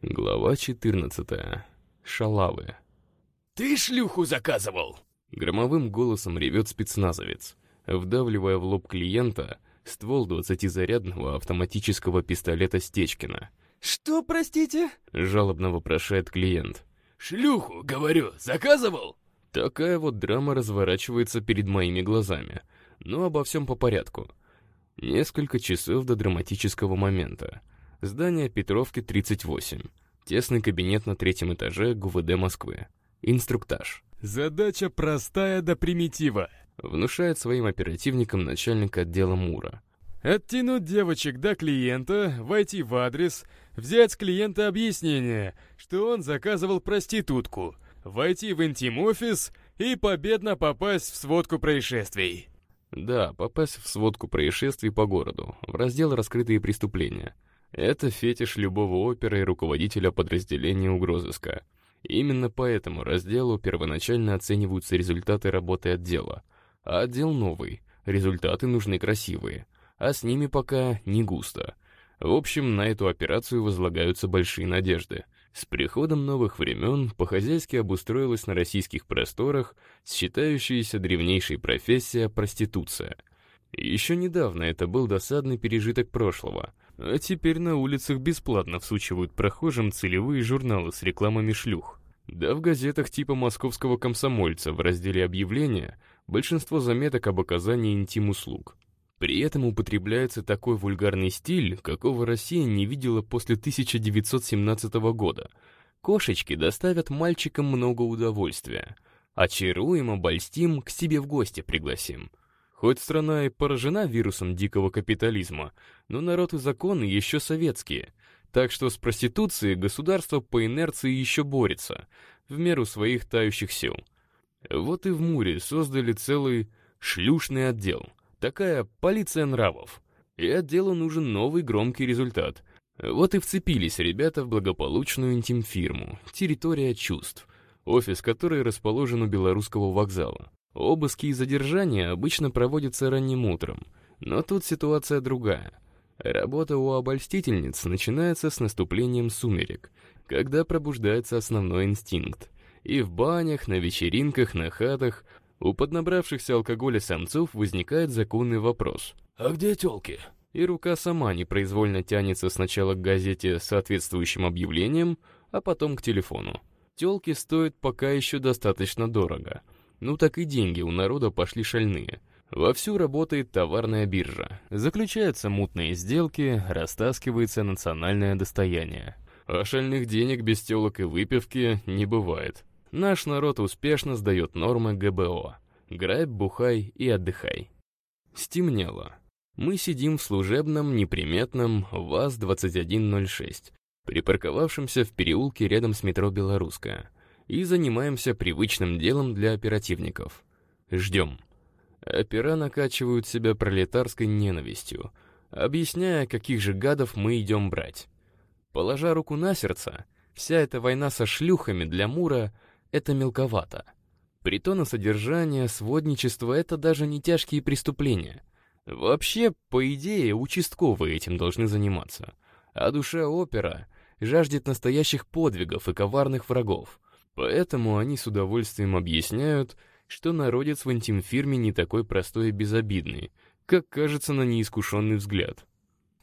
Глава 14. Шалавы. «Ты шлюху заказывал?» Громовым голосом ревет спецназовец, вдавливая в лоб клиента ствол 20-зарядного автоматического пистолета Стечкина. «Что, простите?» — жалобно вопрошает клиент. «Шлюху, говорю, заказывал?» Такая вот драма разворачивается перед моими глазами. Но обо всем по порядку. Несколько часов до драматического момента. Здание Петровки, 38. Тесный кабинет на третьем этаже ГУВД Москвы. Инструктаж. «Задача простая до примитива», — внушает своим оперативникам начальник отдела МУРа. «Оттянуть девочек до клиента, войти в адрес, взять с клиента объяснение, что он заказывал проститутку, войти в интим-офис и победно попасть в сводку происшествий». Да, попасть в сводку происшествий по городу, в раздел «Раскрытые преступления». Это фетиш любого опера и руководителя подразделения угрозыска. Именно по этому разделу первоначально оцениваются результаты работы отдела. А отдел новый, результаты нужны красивые, а с ними пока не густо. В общем, на эту операцию возлагаются большие надежды. С приходом новых времен по-хозяйски обустроилась на российских просторах считающаяся древнейшей профессия проституция. Еще недавно это был досадный пережиток прошлого, а теперь на улицах бесплатно всучивают прохожим целевые журналы с рекламами шлюх. Да в газетах типа «Московского комсомольца» в разделе «Объявления» большинство заметок об оказании интим-услуг. При этом употребляется такой вульгарный стиль, какого Россия не видела после 1917 года. Кошечки доставят мальчикам много удовольствия. Очаруем, обольстим, к себе в гости пригласим. Хоть страна и поражена вирусом дикого капитализма, но народ и законы еще советские, так что с проституцией государство по инерции еще борется, в меру своих тающих сил. Вот и в Муре создали целый шлюшный отдел, такая полиция нравов. И отделу нужен новый громкий результат. Вот и вцепились ребята в благополучную интим-фирму «Территория чувств», офис которой расположен у Белорусского вокзала. Обыски и задержания обычно проводятся ранним утром, но тут ситуация другая. Работа у обольстительниц начинается с наступлением сумерек, когда пробуждается основной инстинкт. И в банях, на вечеринках, на хатах у поднабравшихся алкоголя самцов возникает законный вопрос. «А где тёлки?» И рука сама непроизвольно тянется сначала к газете с соответствующим объявлением, а потом к телефону. Тёлки стоят пока еще достаточно дорого — ну так и деньги у народа пошли шальные. Вовсю работает товарная биржа. Заключаются мутные сделки, растаскивается национальное достояние. А шальных денег без телок и выпивки не бывает. Наш народ успешно сдает нормы ГБО. Грабь, бухай и отдыхай. Стемнело. Мы сидим в служебном, неприметном ВАЗ-2106, припарковавшемся в переулке рядом с метро «Белорусская» и занимаемся привычным делом для оперативников. Ждем. Опера накачивают себя пролетарской ненавистью, объясняя, каких же гадов мы идем брать. Положа руку на сердце, вся эта война со шлюхами для Мура — это мелковато. Притона содержания, сводничество — это даже не тяжкие преступления. Вообще, по идее, участковые этим должны заниматься. А душа опера жаждет настоящих подвигов и коварных врагов. Поэтому они с удовольствием объясняют, что народец в интимфирме не такой простой и безобидный, как кажется на неискушенный взгляд.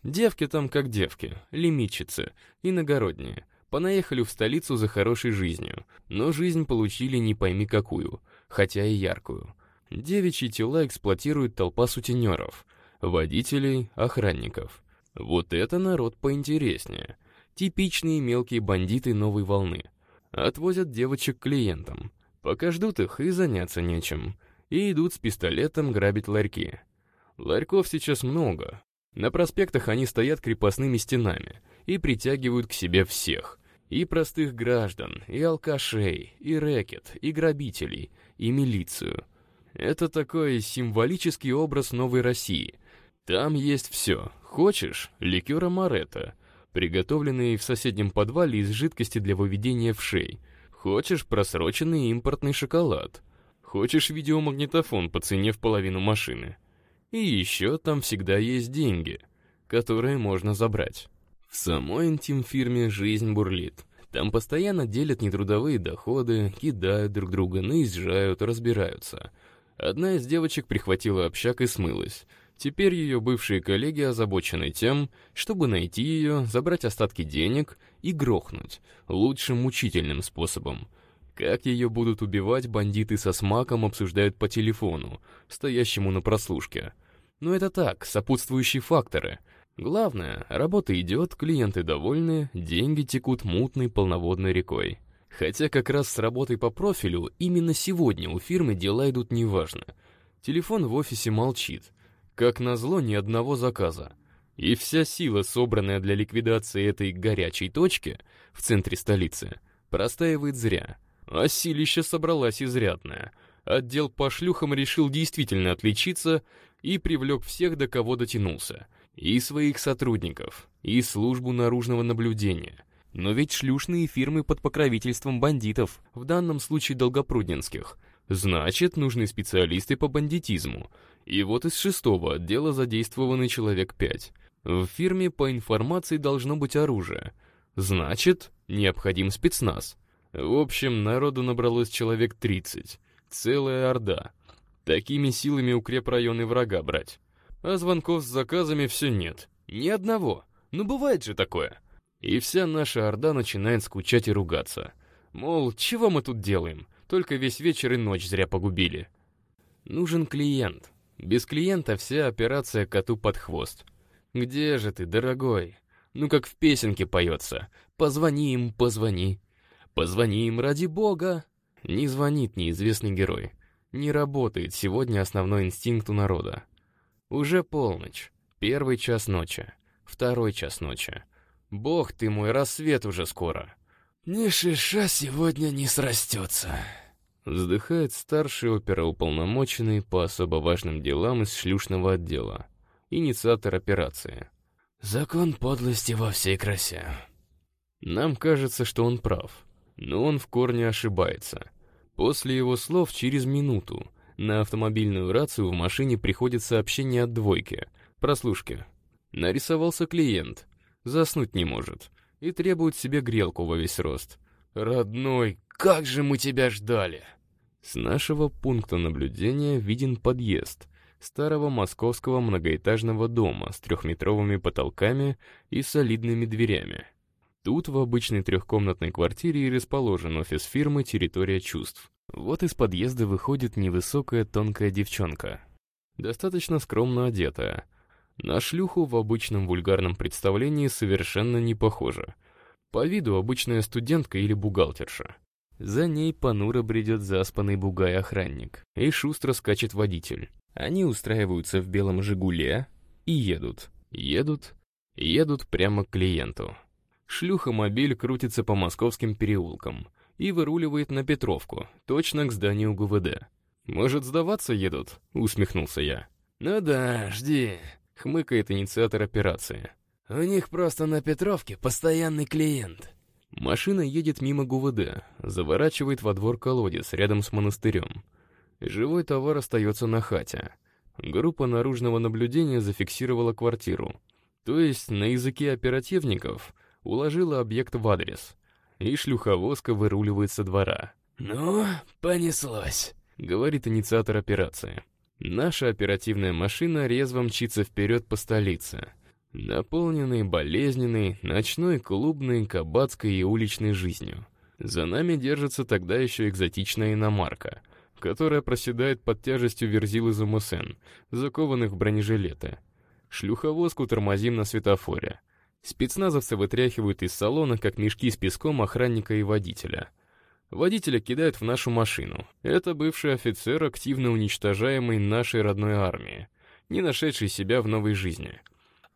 Девки там как девки, лимитчицы, иногородние. Понаехали в столицу за хорошей жизнью, но жизнь получили не пойми какую, хотя и яркую. Девичьи тела эксплуатирует толпа сутенеров, водителей, охранников. Вот это народ поинтереснее. Типичные мелкие бандиты новой волны — Отвозят девочек клиентам. Пока ждут их и заняться нечем. И идут с пистолетом грабить ларьки. Ларьков сейчас много. На проспектах они стоят крепостными стенами и притягивают к себе всех. И простых граждан, и алкашей, и рэкет, и грабителей, и милицию. Это такой символический образ новой России. Там есть все. Хочешь — ликера Моретто — приготовленный в соседнем подвале из жидкости для выведения вшей. Хочешь просроченный импортный шоколад. Хочешь видеомагнитофон по цене в половину машины. И еще там всегда есть деньги, которые можно забрать. В самой интим-фирме жизнь бурлит. Там постоянно делят нетрудовые доходы, кидают друг друга, наезжают, разбираются. Одна из девочек прихватила общак и смылась. Теперь ее бывшие коллеги озабочены тем, чтобы найти ее, забрать остатки денег и грохнуть, лучшим мучительным способом. Как ее будут убивать, бандиты со смаком обсуждают по телефону, стоящему на прослушке. Но это так, сопутствующие факторы. Главное, работа идет, клиенты довольны, деньги текут мутной полноводной рекой. Хотя как раз с работой по профилю именно сегодня у фирмы дела идут неважно. Телефон в офисе молчит. Как назло, ни одного заказа. И вся сила, собранная для ликвидации этой горячей точки в центре столицы, простаивает зря. А силища собралась изрядная. Отдел по шлюхам решил действительно отличиться и привлек всех, до кого дотянулся. И своих сотрудников, и службу наружного наблюдения. Но ведь шлюшные фирмы под покровительством бандитов, в данном случае долгопрудненских. Значит, нужны специалисты по бандитизму. И вот из шестого отдела задействованы человек пять. В фирме по информации должно быть оружие. Значит, необходим спецназ. В общем, народу набралось человек 30. Целая орда. Такими силами укрепрайоны врага брать. А звонков с заказами все нет. Ни одного. Ну бывает же такое. И вся наша орда начинает скучать и ругаться. Мол, чего мы тут делаем? Только весь вечер и ночь зря погубили. Нужен клиент. Без клиента вся операция коту под хвост. Где же ты, дорогой? Ну как в песенке поется. Позвони им, позвони. Позвони им ради бога. Не звонит неизвестный герой. Не работает сегодня основной инстинкт у народа. Уже полночь. Первый час ночи. Второй час ночи. Бог ты мой, рассвет уже скоро. Ни шиша сегодня не срастется. Вздыхает старший оперуполномоченный по особо важным делам из шлюшного отдела. Инициатор операции. Закон подлости во всей красе. Нам кажется, что он прав, но он в корне ошибается. После его слов через минуту на автомобильную рацию в машине приходит сообщение от двойки, прослушки. Нарисовался клиент, заснуть не может и требует себе грелку во весь рост. «Родной, как же мы тебя ждали!» С нашего пункта наблюдения виден подъезд старого московского многоэтажного дома с трехметровыми потолками и солидными дверями. Тут в обычной трехкомнатной квартире и расположен офис фирмы «Территория чувств». Вот из подъезда выходит невысокая тонкая девчонка. Достаточно скромно одетая, на шлюху в обычном вульгарном представлении совершенно не похожа. По виду обычная студентка или бухгалтерша. За ней понуро бредет заспанный бугай-охранник, и шустро скачет водитель. Они устраиваются в белом «Жигуле» и едут, едут, едут прямо к клиенту. Шлюха-мобиль крутится по московским переулкам и выруливает на Петровку, точно к зданию ГУВД. «Может, сдаваться едут?» — усмехнулся я. «Ну да, жди», хмыкает инициатор операции. «У них просто на Петровке постоянный клиент». Машина едет мимо ГУВД, заворачивает во двор колодец рядом с монастырем. Живой товар остается на хате. Группа наружного наблюдения зафиксировала квартиру. То есть на языке оперативников уложила объект в адрес. И шлюховозка выруливает со двора. «Ну, понеслось», — говорит инициатор операции. Наша оперативная машина резво мчится вперед по столице, наполненной болезненной, ночной, клубной, кабацкой и уличной жизнью. За нами держится тогда еще экзотичная иномарка, которая проседает под тяжестью верзил из УМСН, закованных в бронежилеты. Шлюховозку тормозим на светофоре. Спецназовцы вытряхивают из салона, как мешки с песком, охранника и водителя — Водителя кидают в нашу машину. Это бывший офицер, активно уничтожаемый нашей родной армией, не нашедший себя в новой жизни.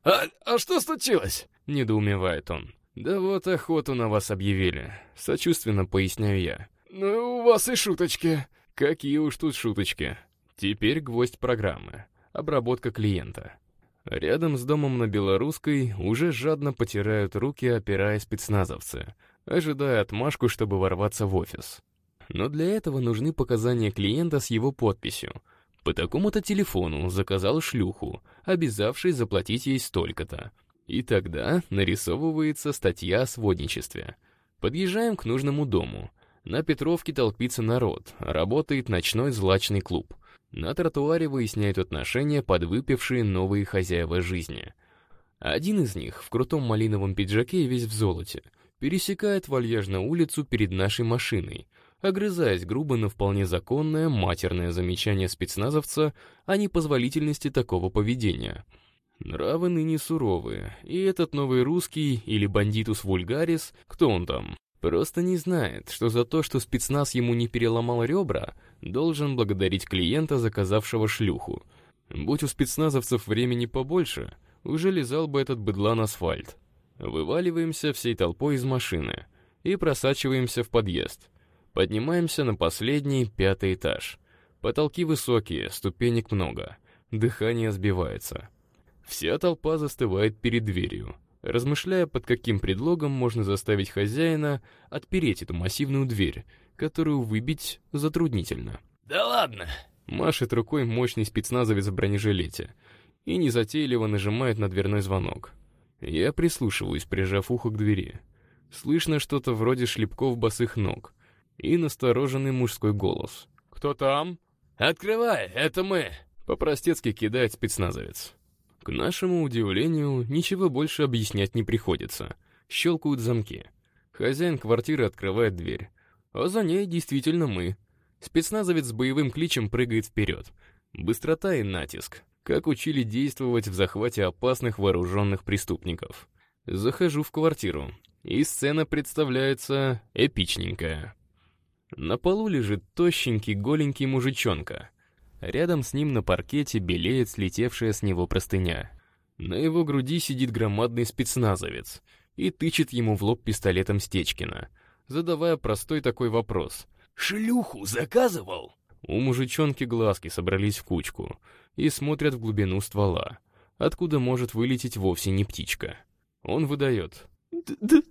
«А, а что случилось?» — недоумевает он. «Да вот охоту на вас объявили», — сочувственно поясняю я. «Ну, у вас и шуточки». «Какие уж тут шуточки. Теперь гвоздь программы. Обработка клиента». Рядом с домом на Белорусской уже жадно потирают руки, опирая спецназовцы — ожидая отмашку, чтобы ворваться в офис. Но для этого нужны показания клиента с его подписью. По такому-то телефону заказал шлюху, обязавшись заплатить ей столько-то. И тогда нарисовывается статья о сводничестве. Подъезжаем к нужному дому. На Петровке толпится народ, работает ночной злачный клуб. На тротуаре выясняют отношения подвыпившие новые хозяева жизни. Один из них в крутом малиновом пиджаке весь в золоте пересекает вальяжно улицу перед нашей машиной, огрызаясь грубо на вполне законное матерное замечание спецназовца о непозволительности такого поведения — Нравы ныне суровые, и этот новый русский или бандитус вульгарис, кто он там, просто не знает, что за то, что спецназ ему не переломал ребра, должен благодарить клиента, заказавшего шлюху. Будь у спецназовцев времени побольше, уже лизал бы этот быдлан асфальт. Вываливаемся всей толпой из машины и просачиваемся в подъезд. Поднимаемся на последний, пятый этаж. Потолки высокие, ступенек много. Дыхание сбивается. Вся толпа застывает перед дверью, размышляя, под каким предлогом можно заставить хозяина отпереть эту массивную дверь, которую выбить затруднительно. «Да ладно!» — машет рукой мощный спецназовец в бронежилете и незатейливо нажимает на дверной звонок. Я прислушиваюсь, прижав ухо к двери. Слышно что-то вроде шлепков босых ног и настороженный мужской голос. «Кто там?» «Открывай, это мы!» — по-простецки кидает спецназовец. К нашему удивлению, ничего больше объяснять не приходится. Щелкают замки. Хозяин квартиры открывает дверь. А за ней действительно мы. Спецназовец с боевым кличем прыгает вперед. Быстрота и натиск. Как учили действовать в захвате опасных вооруженных преступников. Захожу в квартиру. И сцена представляется эпичненькая. На полу лежит тощенький голенький мужичонка. Рядом с ним на паркете белеет слетевшая с него простыня. На его груди сидит громадный спецназовец и тычет ему в лоб пистолетом Стечкина, задавая простой такой вопрос. «Шлюху заказывал?» У мужичонки глазки собрались в кучку и смотрят в глубину ствола, откуда может вылететь вовсе не птичка. Он выдает. «Да,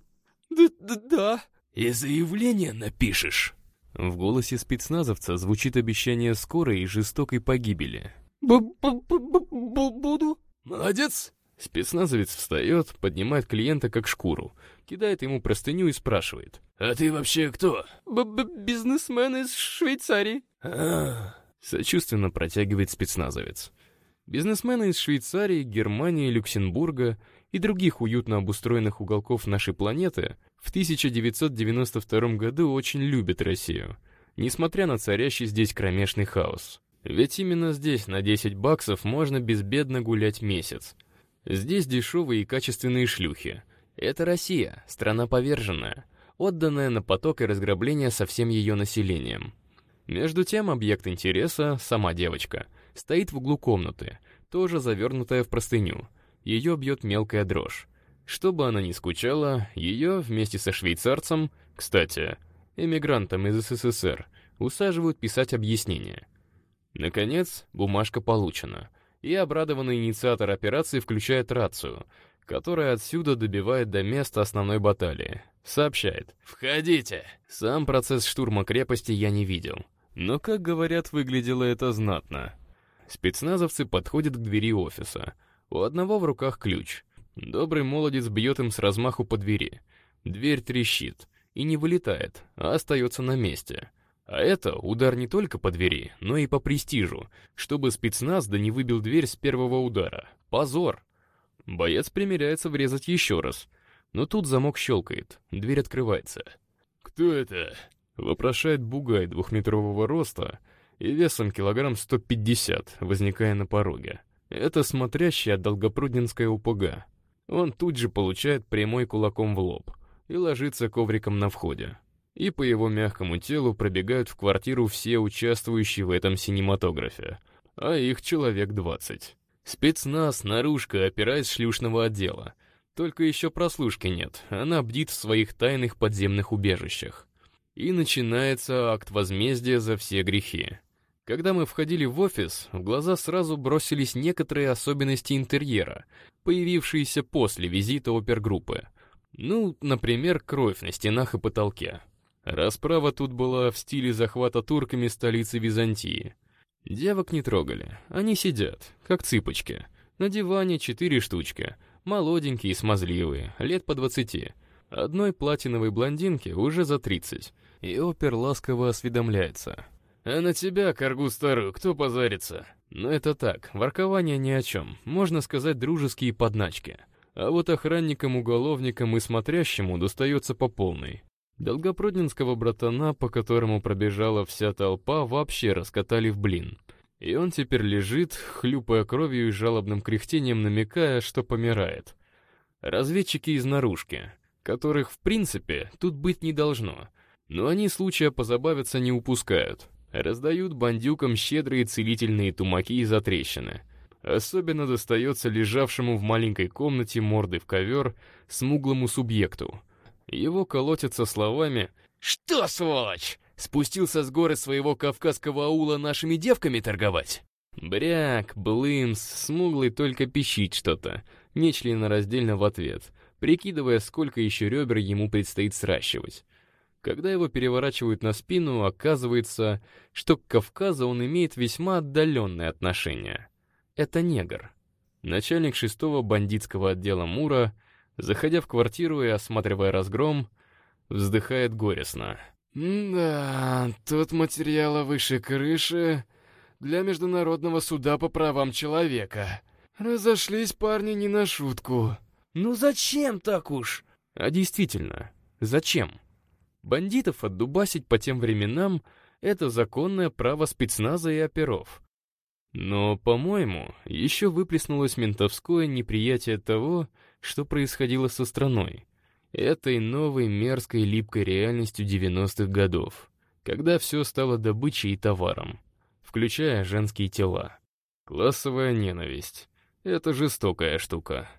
да, да, да». «И заявление напишешь?» В голосе спецназовца звучит обещание скорой и жестокой погибели. «Б-б-б-буду». «Молодец!» Спецназовец встает, поднимает клиента как шкуру, кидает ему простыню и спрашивает. «А ты вообще кто?» Б -б «Бизнесмен из Швейцарии». Сочувственно протягивает спецназовец. Бизнесмены из Швейцарии, Германии, Люксембурга и других уютно обустроенных уголков нашей планеты в 1992 году очень любят Россию, несмотря на царящий здесь кромешный хаос. Ведь именно здесь на 10 баксов можно безбедно гулять месяц. Здесь дешевые и качественные шлюхи. Это Россия, страна поверженная, отданная на поток и разграбление со всем ее населением. Между тем объект интереса, сама девочка, стоит в углу комнаты, тоже завернутая в простыню. Ее бьет мелкая дрожь. Чтобы она не скучала, ее вместе со швейцарцем, кстати, эмигрантом из СССР, усаживают писать объяснение. Наконец, бумажка получена, и обрадованный инициатор операции включает рацию, которая отсюда добивает до места основной баталии. Сообщает. «Входите!» Сам процесс штурма крепости я не видел. Но, как говорят, выглядело это знатно. Спецназовцы подходят к двери офиса. У одного в руках ключ — Добрый молодец бьет им с размаху по двери. Дверь трещит и не вылетает, а остается на месте. А это удар не только по двери, но и по престижу, чтобы спецназ да не выбил дверь с первого удара. Позор! Боец примеряется врезать еще раз, но тут замок щелкает, дверь открывается. «Кто это?» — вопрошает бугай двухметрового роста и весом килограмм 150, возникая на пороге. Это смотрящий от Долгопрудненская УПГ. Он тут же получает прямой кулаком в лоб и ложится ковриком на входе. И по его мягкому телу пробегают в квартиру все участвующие в этом синематографе, а их человек 20. Спецназ, наружка, опера из шлюшного отдела. Только еще прослушки нет, она бдит в своих тайных подземных убежищах. И начинается акт возмездия за все грехи. Когда мы входили в офис, в глаза сразу бросились некоторые особенности интерьера, появившиеся после визита опергруппы. Ну, например, кровь на стенах и потолке. Расправа тут была в стиле захвата турками столицы Византии. Девок не трогали, они сидят, как цыпочки. На диване четыре штучки, Молоденькие и смазливые, лет по двадцати. Одной платиновой блондинке уже за тридцать. И опер ласково осведомляется. «А на тебя, коргу старую, кто позарится?» Но это так, воркование ни о чем, можно сказать дружеские подначки. А вот охранникам, уголовникам и смотрящему достается по полной. Долгопрудненского братана, по которому пробежала вся толпа, вообще раскатали в блин. И он теперь лежит, хлюпая кровью и жалобным кряхтением намекая, что помирает. Разведчики из наружки, которых, в принципе, тут быть не должно, но они случая позабавиться не упускают. Раздают бандюкам щедрые целительные тумаки и затрещины. Особенно достается лежавшему в маленькой комнате мордой в ковер смуглому субъекту. Его колотятся словами «Что, сволочь, спустился с горы своего кавказского аула нашими девками торговать?» Бряк, Блымс, смуглый только пищит что-то, нечленораздельно в ответ, прикидывая, сколько еще ребер ему предстоит сращивать. Когда его переворачивают на спину, оказывается, что к Кавказу он имеет весьма отдаленное отношение. Это негр. Начальник шестого бандитского отдела Мура, заходя в квартиру и осматривая разгром, вздыхает горестно. «Да, тут материала выше крыши для Международного суда по правам человека. Разошлись парни не на шутку». «Ну зачем так уж?» А действительно, зачем? Бандитов отдубасить по тем временам — это законное право спецназа и оперов. Но, по-моему, еще выплеснулось ментовское неприятие того, что происходило со страной. Этой новой мерзкой липкой реальностью 90-х годов, когда все стало добычей и товаром, включая женские тела. Классовая ненависть — это жестокая штука.